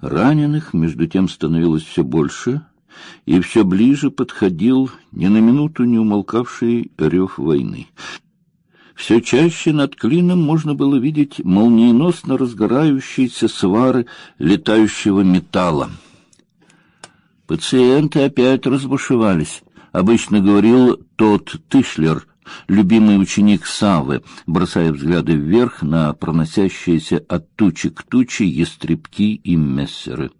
Раненых, между тем, становилось все больше, и все ближе подходил ни на минуту не умолкавший рев войны. Все чаще над клином можно было видеть молниеносно разгорающиеся свары летающего металла. Пациенты опять разбушевались. Обычно говорил тот Тышлер, любимый ученик Савы, бросая взгляды вверх на проносящиеся от тучи к туче ястребки и мессеры.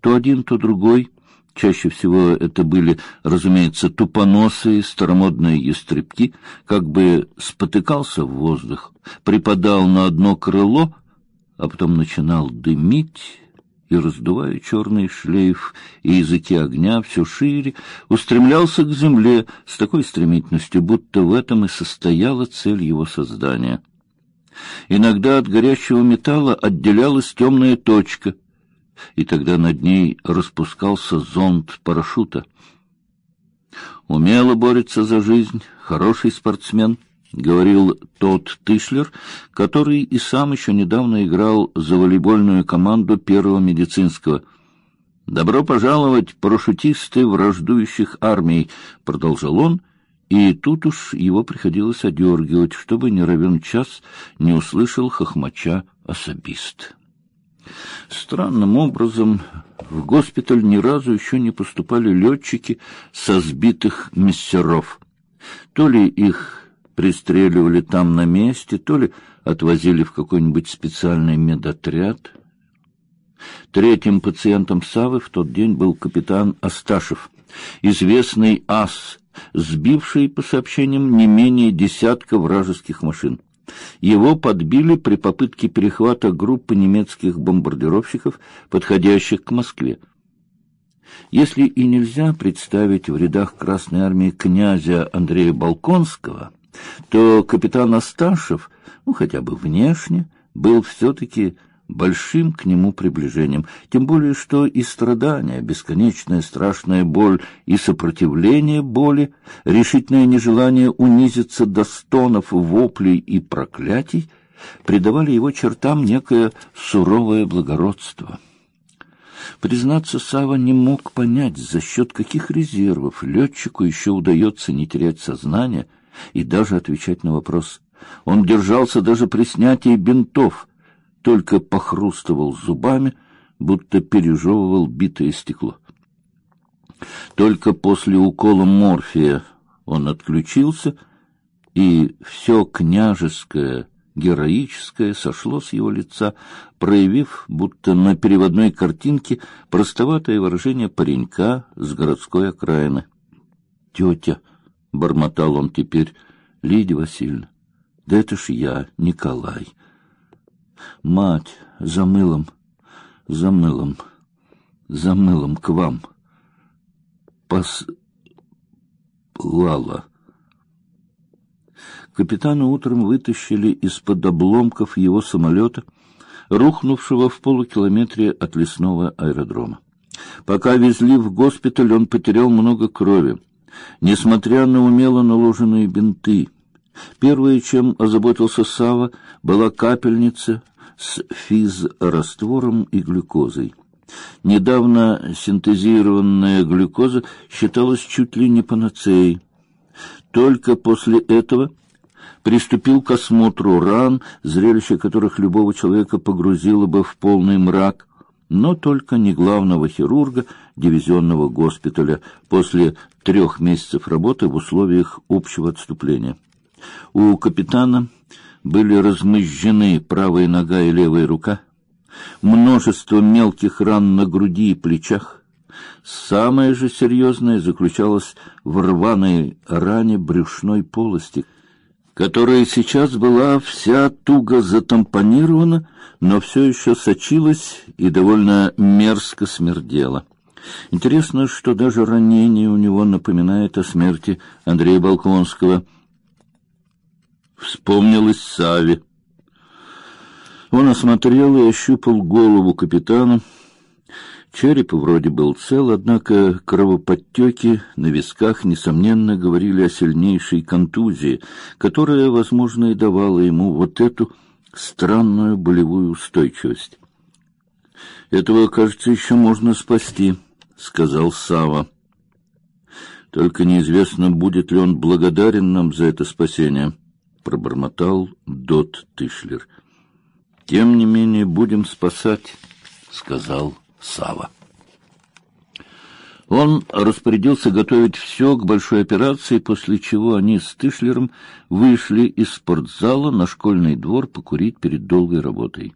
То один, то другой Чаще всего это были, разумеется, тупоносые старомодные ястребки, как бы спотыкался в воздух, припадал на одно крыло, а потом начинал дымить и, раздувая черный шлейф и языки огня все шире, устремлялся к земле с такой стремительностью, будто в этом и состояла цель его создания. Иногда от горящего металла отделялась темная точка — и тогда над ней распускался зонт парашюта. Умело борется за жизнь, хороший спортсмен, говорил тот Тышлер, который и сам еще недавно играл за волейбольную команду первого медицинского. Добро пожаловать, парашютисты враждующих армий, продолжал он, и тут уж его приходилось одергивать, чтобы не равен час не услышал хохмача особист. Странным образом в госпиталь ни разу еще не поступали летчики со сбитых мессеров. То ли их пристреливали там на месте, то ли отвозили в какой-нибудь специальный медотряд. Третьим пациентом Савы в тот день был капитан Асташев, известный ас, сбивший, по сообщениям, не менее десятка вражеских машин. Его подбили при попытке перехвата группы немецких бомбардировщиков, подходящих к Москве. Если и нельзя представить в рядах Красной армии князя Андрея Балконского, то капитан Асташев, ну хотя бы внешне, был все-таки большим к нему приближением, тем более что и страдания, бесконечная страшная боль и сопротивление боли, решительное нежелание унизиться до стонов, воплей и проклятий придавали его чертам некое суровое благородство. Признаться, Сава не мог понять, за счет каких резервов летчику еще удается не терять сознание и даже отвечать на вопрос. Он держался даже при снятии бинтов — только похрустывал зубами, будто пережевывал битое стекло. Только после укола морфия он отключился, и все княжеское, героическое сошло с его лица, проявив, будто на переводной картинке, простоватое выражение паренька с городской окраины. «Тетя!» — бормотал он теперь. «Лидия Васильевна, да это ж я, Николай!» Мать, за мылом, за мылом, за мылом к вам. Послала. Капитана утром вытащили из-под обломков его самолета, рухнувшего в полукилометре от лесного аэродрома. Пока везли в госпиталь, он потерял много крови. Несмотря на умело наложенные бинты, Первое, чем озаботился Сава, была капельница с физраствором и глюкозой. Недавно синтезированная глюкоза считалась чуть ли не панацеей. Только после этого приступил к осмотру ран, зрелище которых любого человека погрузило бы в полный мрак, но только не главного хирурга дивизионного госпиталя после трех месяцев работы в условиях общего отступления. У капитана были размозжены правая нога и левая рука, множество мелких ран на груди и плечах. Самое же серьезное заключалось в рваной ране брюшной полости, которая сейчас была вся туго затампонирована, но все еще сочилась и довольно мерзко смердела. Интересно, что даже ранение у него напоминает о смерти Андрея Балконского — вспомнилось Саве. Он осмотрел и ощупал голову капитана. Череп вроде был цел, однако кровоподтеки на висках несомненно говорили о сильнейшей контузии, которая, возможно, и давала ему вот эту странную болевую устойчивость. Этого, кажется, еще можно спасти, сказал Сава. Только неизвестно, будет ли он благодарен нам за это спасение, пробормотал Дот Тышлер. Тем не менее, будем спасать, сказал Сава. Он распорядился готовить все к большой операции, после чего они с Тышлером вышли из спортзала на школьный двор покурить перед долгой работой.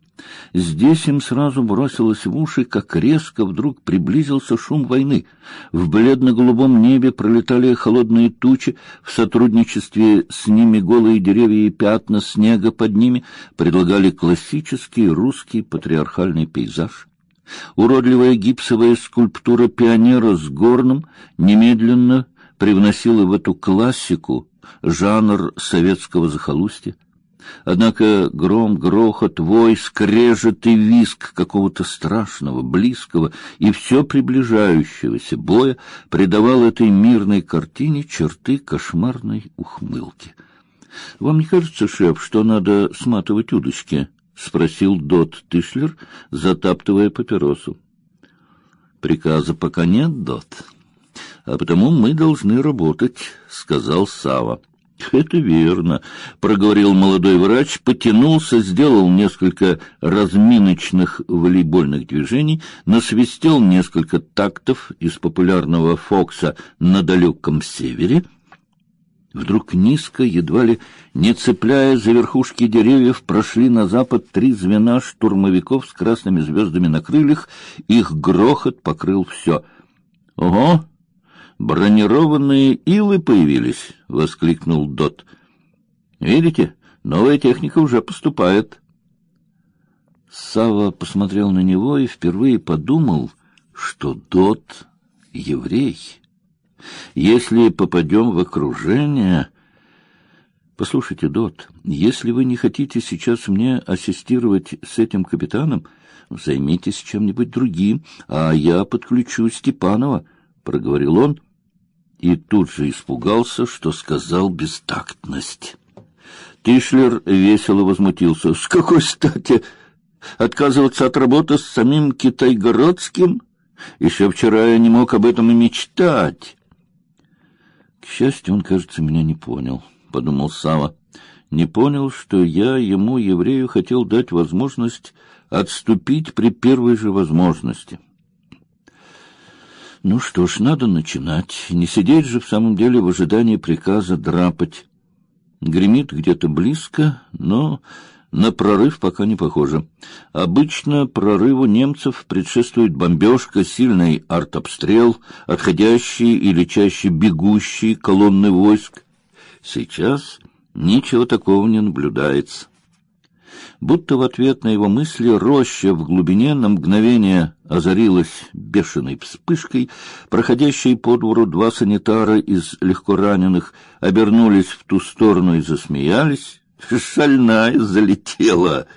Здесь им сразу бросилось в уши, как резко вдруг приблизился шум войны. В бледно-голубом небе пролетали холодные тучи, в сотрудничестве с ними голые деревья и пятна снега под ними предлагали классический русский патриархальный пейзаж. Уродливая гипсовая скульптура пионера с горном немедленно привносила в эту классику жанр советского захолустья. Однако гром, грохот, вой, скрежет и визг какого-то страшного, близкого и все приближающегося боя придавал этой мирной картине черты кошмарной ухмылки. Вам не кажется, шеф, что надо сматывать удочки? — спросил Дот Тишлер, затаптывая папиросу. — Приказа пока нет, Дот, а потому мы должны работать, — сказал Сава. — Это верно, — проговорил молодой врач, потянулся, сделал несколько разминочных волейбольных движений, насвистел несколько тактов из популярного Фокса «На далеком севере», Вдруг низко, едва ли не цепляя за верхушки деревьев, прошли на запад три звена штурмовиков с красными звездами на крыльях. Их грохот покрыл все. — Ого! Бронированные илы появились! — воскликнул Дот. — Видите, новая техника уже поступает. Сава посмотрел на него и впервые подумал, что Дот — еврей. Если попадем в окружение... Послушайте, Дот, если вы не хотите сейчас мне ассистировать с этим капитаном, займитесь чем-нибудь другим, а я подключу Степанова, — проговорил он, и тут же испугался, что сказал бестактность. Тишлер весело возмутился. — С какой стати отказываться от работы с самим Китайгородским? Еще вчера я не мог об этом и мечтать. К счастью, он, кажется, меня не понял, — подумал Сава. Не понял, что я ему, еврею, хотел дать возможность отступить при первой же возможности. Ну что ж, надо начинать. Не сидеть же в самом деле в ожидании приказа драпать. Гремит где-то близко, но на прорыв пока не похоже. Обычно прорыву немцев предшествует бомбежка, сильный артобстрел, отходящие или чаще бегущие колонны войск. Сейчас ничего такого не наблюдается. Будто в ответ на его мысли роща в глубине на мгновение озарилась бешеной вспышкой. Проходящие по двору два санитара из легко раненых обернулись в ту сторону и засмеялись. Шальная залетела —